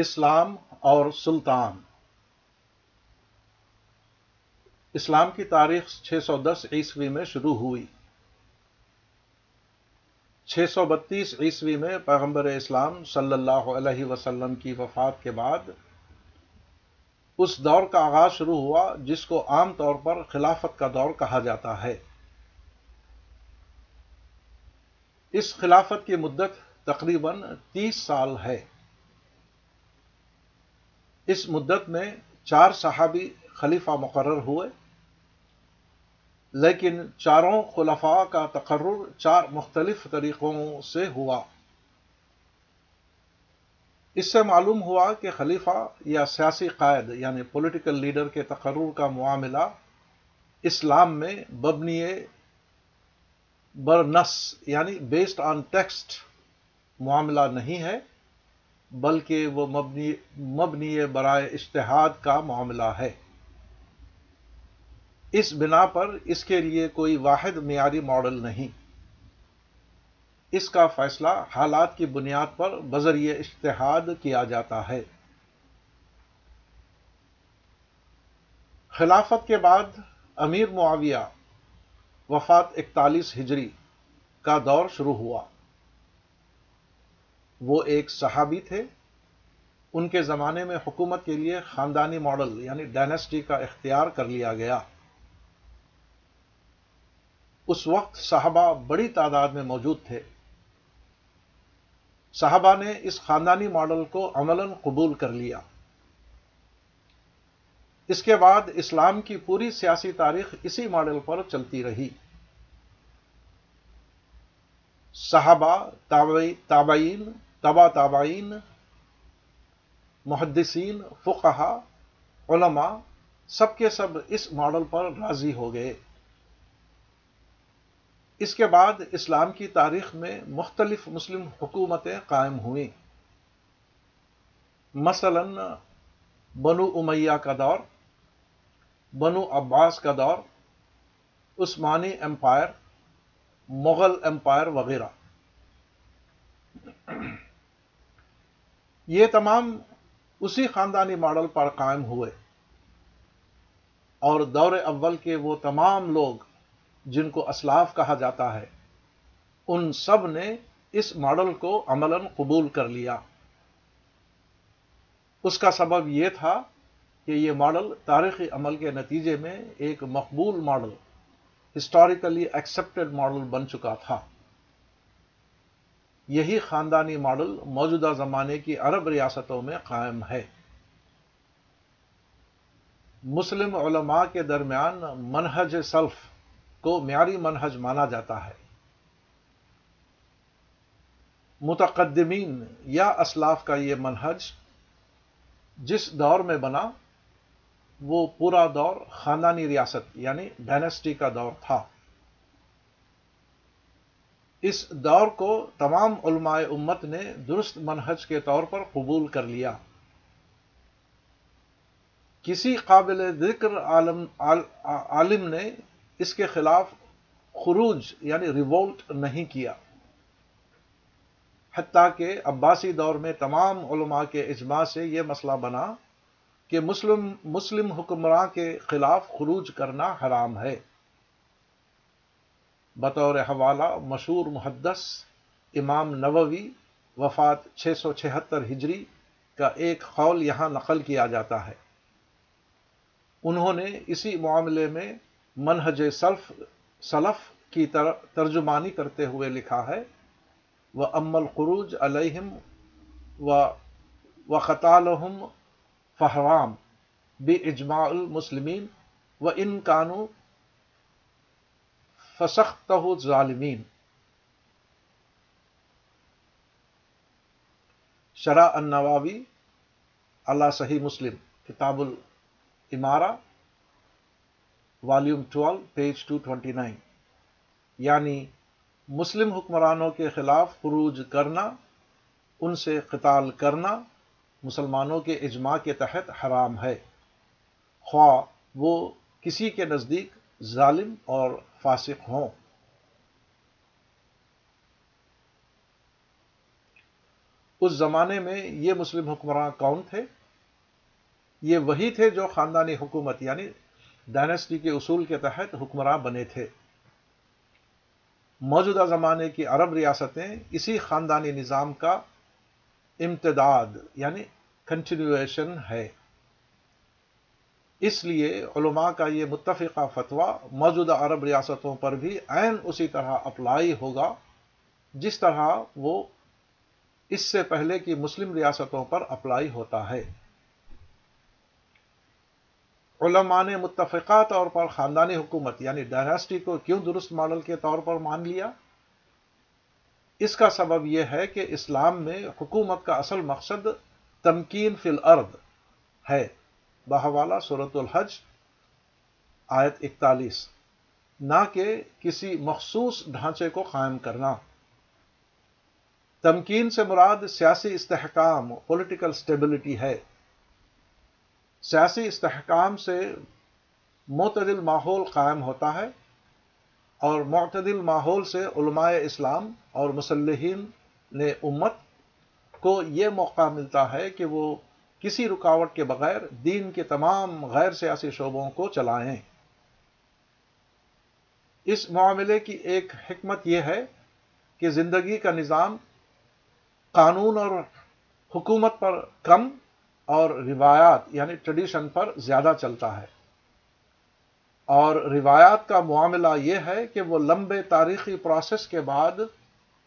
اسلام اور سلطان۔ اسلام کی تاریخ چھ سو دس عیسوی میں شروع ہوئی۔ چھ سو بتیس عیسوی میں پیغمبر اسلام صلی اللہ علیہ وسلم کی وفات کے بعد اس دور کا آغاز شروع ہوا، جس کو عام طور پر خلافت کا دور کہا جاتا ہے۔ اس خلافت کی مدت تقریباً تیس سال ہے۔ اس مدت میں چار صحابی خلیفہ مقرر ہوئے، لیکن چاروں خلفاء کا تقرر چار مختلف طریقوں سے ہوا۔ اس سے معلوم ہوا کہ خلیفہ یا سیاسی قائد یعنی پولیٹیکل لیڈر کے تقرر کا معاملہ اسلام میں مبنی برنس یعنی بیسڈ آن ٹیکسٹ معاملہ نہیں ہے۔ بلکہ وہ مبنی مبنی برائے اشتہاد کا معاملہ ہے۔ اس بنا پر اس کے لیے کوئی واحد معیاری ماڈل نہیں۔ اس کا فیصلہ حالات کی بنیاد پر بذریعہ اشتہاد کیا جاتا ہے۔ خلافت کے بعد امیر معاویہ وفات اکتالیس ہجری کا دور شروع ہوا۔ وہ ایک صحابی تھے۔ ان کے زمانے میں حکومت کے لیے خاندانی ماڈل یعنی ڈائنسٹی کا اختیار کر لیا گیا۔ اس وقت صحابہ بڑی تعداد میں موجود تھے۔ صحابہ نے اس خاندانی ماڈل کو عملاً قبول کر لیا۔ اس کے بعد اسلام کی پوری سیاسی تاریخ اسی ماڈل پر چلتی رہی۔ صحابہ تابعین تبا تابعین، محدثین، فقہا، علماء، سب کے سب اس ماڈل پر راضی ہو گئے۔ اس کے بعد اسلام کی تاریخ میں مختلف مسلم حکومتیں قائم ہوئیں۔ مثلا بنو امیہ کا دور، بنو عباس کا دور، عثمانی امپائر، مغل امپائر وغیرہ۔ یہ تمام اسی خاندانی ماڈل پر قائم ہوئے۔ اور دور اول کے وہ تمام لوگ جن کو اسلاف کہا جاتا ہے، ان سب نے اس ماڈل کو عملاً قبول کر لیا۔ اس کا سبب یہ تھا کہ یہ ماڈل تاریخی عمل کے نتیجے میں ایک مقبول ماڈل ہسٹوریکلی ایکسپٹڈ ماڈل بن چکا تھا۔ یہی خاندانی ماڈل موجودہ زمانے کی عرب ریاستوں میں قائم ہے۔ مسلم علماء کے درمیان منہج سلف کو معیاری منہج مانا جاتا ہے۔ متقدمین یا اسلاف کا یہ منہج جس دور میں بنا، وہ پورا دور خاندانی ریاست یعنی ڈائنسٹی کا دور تھا۔ اس دور کو تمام علماء امت نے درست منہج کے طور پر قبول کر لیا۔ کسی قابل ذکر عالم عالم نے اس کے خلاف خروج یعنی ریوولٹ نہیں کیا۔ حتیٰ کہ عباسی دور میں تمام علماء کے اجماع سے یہ مسئلہ بنا کہ مسلم مسلم حکمراں کے خلاف خروج کرنا حرام ہے۔ بطور حوالہ مشہور محدث امام نووی وفات چھ سو چھہتر ہجری کا ایک قول یہاں نقل کیا جاتا ہے۔ انہوں نے اسی معاملے میں منہج سلف سلف کی ترجمانی کرتے ہوئے لکھا ہے وہ امل قروج علیہم و و خطالحم فہرام بے اجماع المسلمین و ان کانو فسخت ظالمین شرح النواوی اللہ صحیح مسلم، کتاب العمارہ volume twelve, page two twenty nine. یعنی مسلم حکمرانوں کے خلاف خروج کرنا، ان سے قتال کرنا مسلمانوں کے اجماع کے تحت حرام ہے۔ خواہ وہ کسی کے نزدیک ظالم اور فاسق ہوں۔ اس زمانے میں یہ مسلم حکمراں کون تھے؟ یہ وہی تھے جو خاندانی حکومت یعنی ڈائنسٹی کے اصول کے تحت حکمراں بنے تھے۔ موجودہ زمانے کی عرب ریاستیں اسی خاندانی نظام کا امتداد یعنی کنٹینیویشن ہے۔ اس لیے علماء کا یہ متفقہ فتویٰ موجودہ عرب ریاستوں پر بھی عین اسی طرح اپلائی ہوگا، جس طرح وہ اس سے پہلے کی مسلم ریاستوں پر اپلائی ہوتا ہے۔ علماء نے متفقہ طور پر خاندانی حکومت یعنی ڈائناسٹی کو کیوں درست ماڈل کے طور پر مان لیا؟ اس کا سبب یہ ہے کہ اسلام میں حکومت کا اصل مقصد تمکین فی الارض ہے۔ بہوالا صورت الحج، آیت اکتالیس۔ نہ کہ کسی مخصوص ڈھانچے کو قائم کرنا۔ تمکین سے مراد سیاسی استحکام پولیٹیکل سٹیبلٹی ہے۔ سیاسی استحکام سے معتدل ماحول قائم ہوتا ہے اور معتدل ماحول سے علماء اسلام اور مسلحین نے امت کو یہ موقع ملتا ہے کہ وہ کسی رکاوٹ کے بغیر دین کے تمام غیر سیاسی شعبوں کو چلائیں۔ اس معاملے کی ایک حکمت یہ ہے کہ زندگی کا نظام قانون اور حکومت پر کم اور روایات یعنی ٹریڈیشن پر زیادہ چلتا ہے۔ اور روایات کا معاملہ یہ ہے کہ وہ لمبے تاریخی پروسیس کے بعد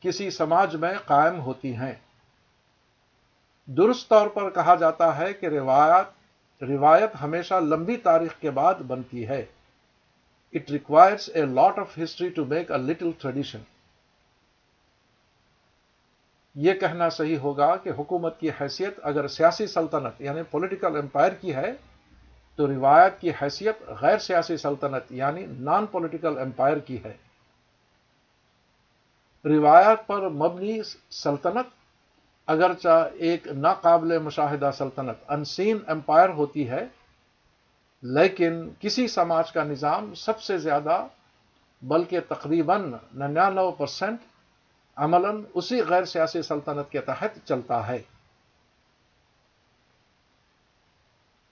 کسی سماج میں قائم ہوتی ہیں۔ درست طور پر کہا جاتا ہے کہ روایات روایت ہمیشہ لمبی تاریخ کے بعد بنتی ہے۔ It requires a lot of history to make a little tradition یہ کہنا صحیح ہوگا کہ حکومت کی حیثیت اگر سیاسی سلطنت یعنی پولیٹیکل امپائر کی ہے، تو روایت کی حیثیت غیر سیاسی سلطنت یعنی نان پولیٹیکل امپائر کی ہے۔ روایت پر مبنی سلطنت اگرچہ ایک ناقابل مشاہدہ سلطنت، انسین امپائر ہوتی ہے، لیکن کسی سماج کا نظام سب سے زیادہ، بلکہ تقریباً ننانوے پرسنٹ عملاً اسی غیر سیاسی سلطنت کے تحت چلتا ہے۔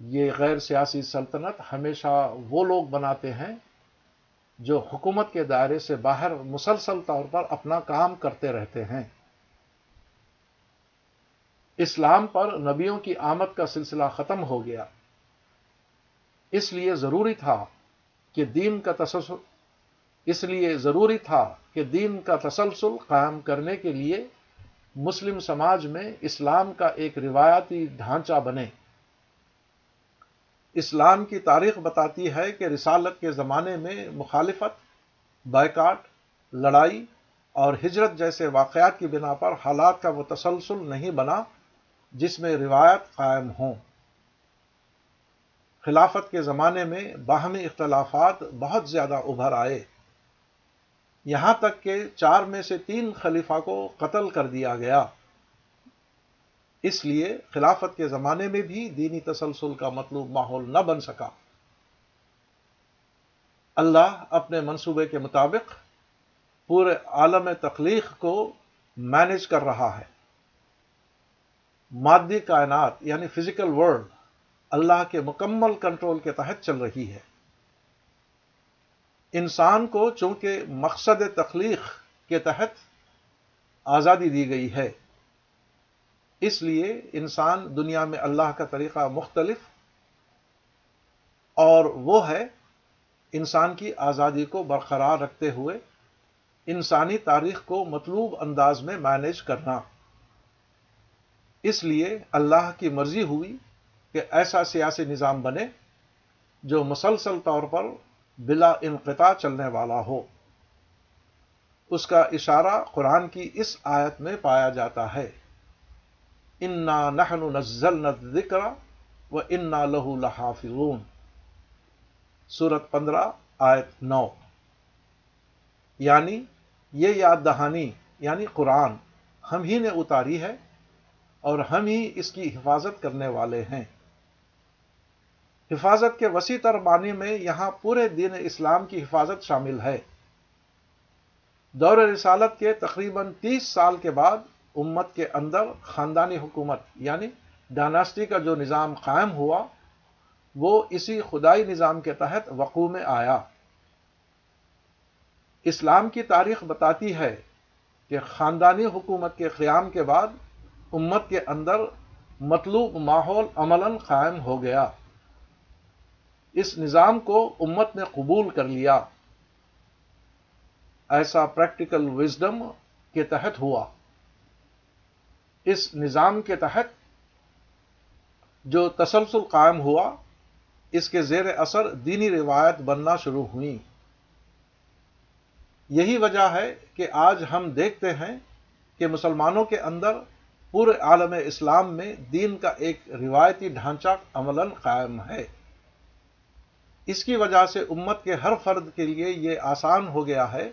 یہ غیر سیاسی سلطنت ہمیشہ وہ لوگ بناتے ہیں جو حکومت کے دائرے سے باہر مسلسل طور پر اپنا کام کرتے رہتے ہیں۔ اسلام پر نبیوں کی آمد کا سلسلہ ختم ہو گیا۔ اس لیے ضروری تھا کہ دین کا تسلسل، اس لیے ضروری تھا کہ دین کا تسلسل قائم کرنے کے لیے مسلم سماج میں اسلام کا ایک روایتی ڈھانچہ بنے۔ اسلام کی تاریخ بتاتی ہے کہ رسالت کے زمانے میں مخالفت، بائیکاٹ، لڑائی اور ہجرت جیسے واقعات کی بنا پر حالات کا وہ تسلسل نہیں بنا۔ جس میں روایت قائم ہوں۔ خلافت کے زمانے میں باہمی اختلافات بہت زیادہ ابھر آئے۔ یہاں تک کہ چار میں سے تین خلیفہ کو قتل کر دیا گیا۔ اس لیے خلافت کے زمانے میں بھی دینی تسلسل کا مطلوب ماحول نہ بن سکا۔ اللہ اپنے منصوبے کے مطابق پورے عالم تخلیق کو مینج کر رہا ہے۔ مادی کائنات یعنی فزیکل ورلڈ اللہ کے مکمل کنٹرول کے تحت چل رہی ہے۔ انسان کو چونکہ مقصد تخلیق کے تحت آزادی دی گئی ہے، اس لیے انسان دنیا میں اللہ کا طریقہ مختلف اور وہ ہے انسان کی آزادی کو برقرار رکھتے ہوئے انسانی تاریخ کو مطلوب انداز میں مینج کرنا۔ اس لیے اللہ کی مرضی ہوئی کہ ایسا سیاسی نظام بنے جو مسلسل طور پر بلا انقطاع چلنے والا ہو۔ اس کا اشارہ قرآن کی اس آیت میں پایا جاتا ہے۔ انا نحن نزل ذکر و انا لہو لحافظون۔ سورت پندرہ، آیت نو۔ یعنی یہ یاد دہانی یعنی قرآن ہم ہی نے اتاری ہے اور ہم ہی اس کی حفاظت کرنے والے ہیں۔ حفاظت کے وسیع تر معنی میں یہاں پورے دین اسلام کی حفاظت شامل ہے۔ دور رسالت کے تقریباً تیس سال کے بعد امت کے اندر خاندانی حکومت یعنی ڈائناسٹی کا جو نظام قائم ہوا، وہ اسی خدائی نظام کے تحت وقوع میں آیا۔ اسلام کی تاریخ بتاتی ہے کہ خاندانی حکومت کے قیام کے بعد امت کے اندر مطلوب ماحول عملاً قائم ہو گیا۔ اس نظام کو امت نے قبول کر لیا۔ ایسا پریکٹیکل وزڈم کے تحت ہوا۔ اس نظام کے تحت جو تسلسل قائم ہوا، اس کے زیر اثر دینی روایت بننا شروع ہوئی۔ یہی وجہ ہے کہ آج ہم دیکھتے ہیں کہ مسلمانوں کے اندر پورے عالم اسلام میں دین کا ایک روایتی ڈھانچہ عملاً قائم ہے۔ اس کی وجہ سے امت کے ہر فرد کے لیے یہ آسان ہو گیا ہے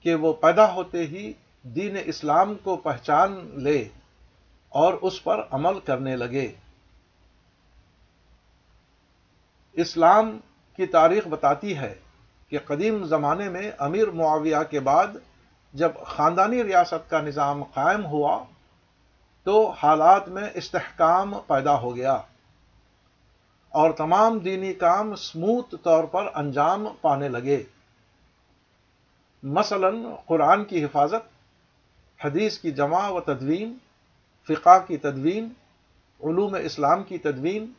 کہ وہ پیدا ہوتے ہی دین اسلام کو پہچان لے اور اس پر عمل کرنے لگے۔ اسلام کی تاریخ بتاتی ہے کہ قدیم زمانے میں امیر معاویہ کے بعد جب خاندانی ریاست کا نظام قائم ہوا تو حالات میں استحکام پیدا ہو گیا اور تمام دینی کام سموتھ طور پر انجام پانے لگے۔ مثلا قرآن کی حفاظت، حدیث کی جمع و تدوین، فقہ کی تدوین، علوم اسلام کی تدوین،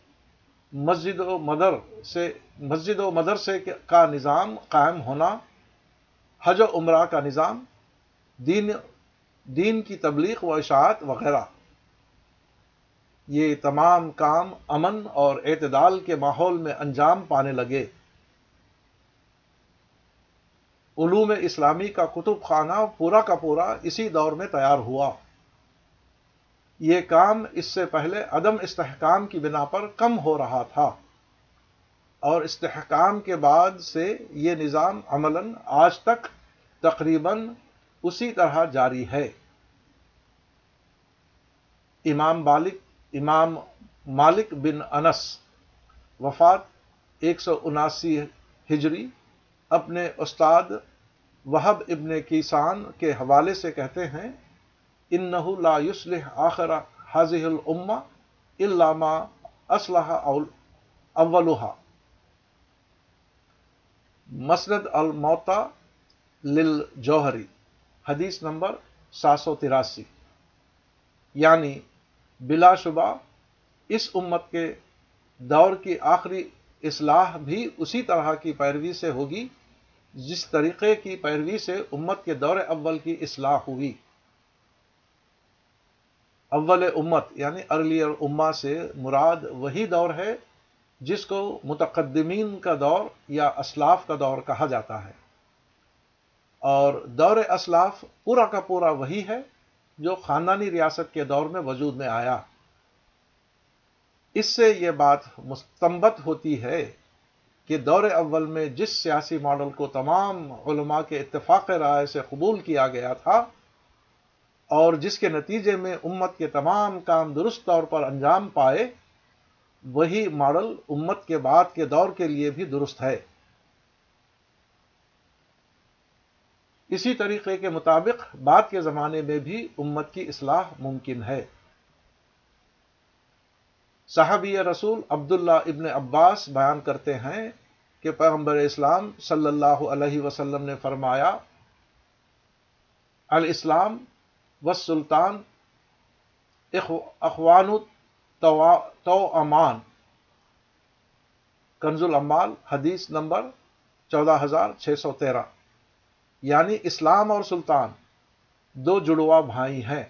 مسجد و مدر سے، مسجد و مدرسے کا نظام قائم ہونا، حج و عمرہ کا نظام، دین دین کی تبلیغ و اشاعت وغیرہ۔ یہ تمام کام امن اور اعتدال کے ماحول میں انجام پانے لگے۔ علوم اسلامی کا کتب خانہ پورا کا پورا اسی دور میں تیار ہوا۔ یہ کام اس سے پہلے عدم استحکام کی بنا پر کم ہو رہا تھا۔ اور استحکام کے بعد سے یہ نظام عملاً آج تک تقریباً اسی طرح جاری ہے۔ امام بالک امام مالک بن انس وفات ایک سو اناسی ہجری اپنے استاد وہب ابن کیسان کے حوالے سے کہتے ہیں انه لا يصلح آخر هذه الامه الا ما اصلح اولها مسند الموتا للجوہری۔ حدیث نمبر سات سو تراسی۔ یعنی بلا شبہ اس امت کے دور کی آخری اصلاح بھی اسی طرح کی پیروی سے ہوگی، جس طریقے کی پیروی سے امت کے دور اول کی اصلاح ہوئی۔ اول امت یعنی ارلیئر اما سے مراد وہی دور ہے جس کو متقدمین کا دور یا اسلاف کا دور کہا جاتا ہے۔ اور دور اسلاف پورا کا پورا وہی ہے جو خاندانی ریاست کے دور میں وجود میں آیا۔ اس سے یہ بات مستمت ہوتی ہے کہ دور اول میں جس سیاسی ماڈل کو تمام علماء کے اتفاق رائے سے قبول کیا گیا تھا اور جس کے نتیجے میں امت کے تمام کام درست طور پر انجام پائے، وہی ماڈل امت کے بعد کے دور کے لیے بھی درست ہے۔ اسی طریقے کے مطابق بعد کے زمانے میں بھی امت کی اصلاح ممکن ہے۔ صحابی رسول عبداللہ ابن عباس بیان کرتے ہیں کہ پیغمبر اسلام صلی اللہ علیہ وسلم نے فرمایا، الاسلام و سلطان اخوان تو امان کنز العمال، حدیث نمبر چودہ ہزار چھ سو تیرہ۔ یعنی اسلام اور سلطان، دو جڑوا بھائی ہیں۔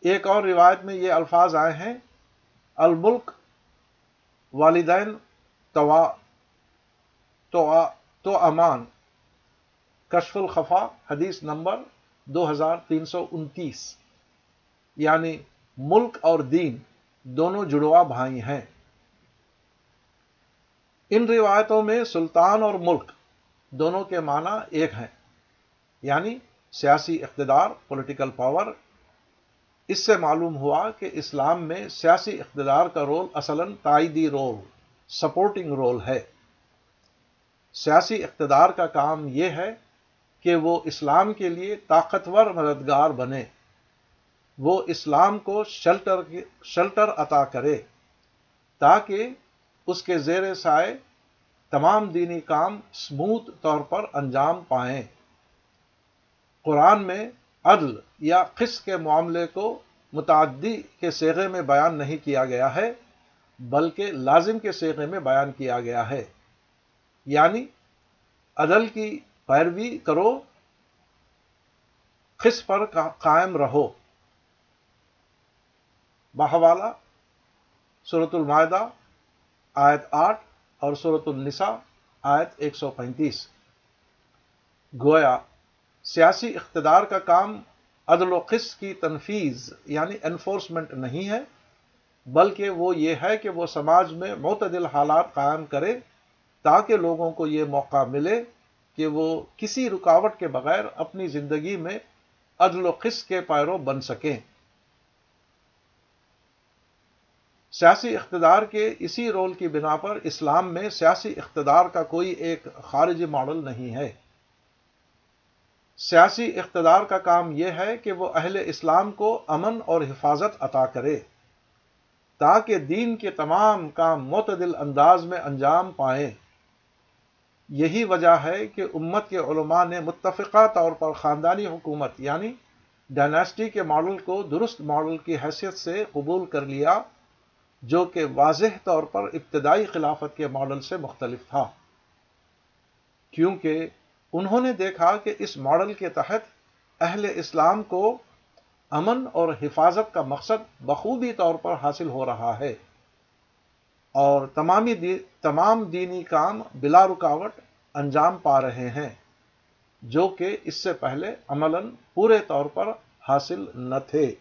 ایک اور روایت میں یہ الفاظ آئے ہیں، الملک والدین توا تو امان۔ کشف الخفا، حدیث نمبر دو ہزار تین سو انتیس۔ یعنی ملک اور دین دونوں جڑوا بھائی ہیں۔ ان روایتوں میں سلطان اور ملک دونوں کے معنی ایک ہیں یعنی سیاسی اقتدار پولیٹیکل پاور اس سے معلوم ہوا کہ اسلام میں سیاسی اقتدار کا رول اصلا تائیدی رول سپورٹنگ رول ہے۔ سیاسی اقتدار کا کام یہ ہے کہ وہ اسلام کے لیے طاقتور مددگار بنے۔ وہ اسلام کو شلٹر شلٹر عطا کرے تاکہ اس کے زیر سائے تمام دینی کام سموتھ طور پر انجام پائیں۔ قرآن میں عدل یا قص کے معاملے کو متعدی کے سیغے میں بیان نہیں کیا گیا ہے، بلکہ لازم کے سیغے میں بیان کیا گیا ہے۔ یعنی عدل کی پیروی کرو خس پر قائم رہو۔ بہوالا صورت المائدہ آیت آٹھ اور صورت النساء، آیت ایک سو پینتیس۔ گویا، سیاسی اقتدار کا کام عدل و قص کی تنفیز یعنی انفورسمنٹ نہیں ہے، بلکہ وہ یہ ہے کہ وہ سماج میں معتدل حالات قائم کرے تاکہ لوگوں کو یہ موقع ملے کہ وہ کسی رکاوٹ کے بغیر اپنی زندگی میں عدل و قص کے پیرو بن سکیں۔ سیاسی اقتدار کے اسی رول کی بنا پر اسلام میں سیاسی اقتدار کا کوئی ایک خارجی ماڈل نہیں ہے۔ سیاسی اقتدار کا کام یہ ہے کہ وہ اہل اسلام کو امن اور حفاظت عطا کرے، تاکہ دین کے تمام کام معتدل انداز میں انجام پائیں۔ یہی وجہ ہے کہ امت کے علماء نے متفقہ طور پر خاندانی حکومت یعنی ڈائناسٹی کے ماڈل کو درست ماڈل کی حیثیت سے قبول کر لیا۔ جو کہ واضح طور پر ابتدائی خلافت کے ماڈل سے مختلف تھا۔ کیونکہ انہوں نے دیکھا کہ اس ماڈل کے تحت اہل اسلام کو امن اور حفاظت کا مقصد بخوبی طور پر حاصل ہو رہا ہے۔ اور تمامی دی، تمام دینی کام بلا رکاوٹ انجام پا رہے ہیں، جو کہ اس سے پہلے عملاً پورے طور پر حاصل نہ تھے۔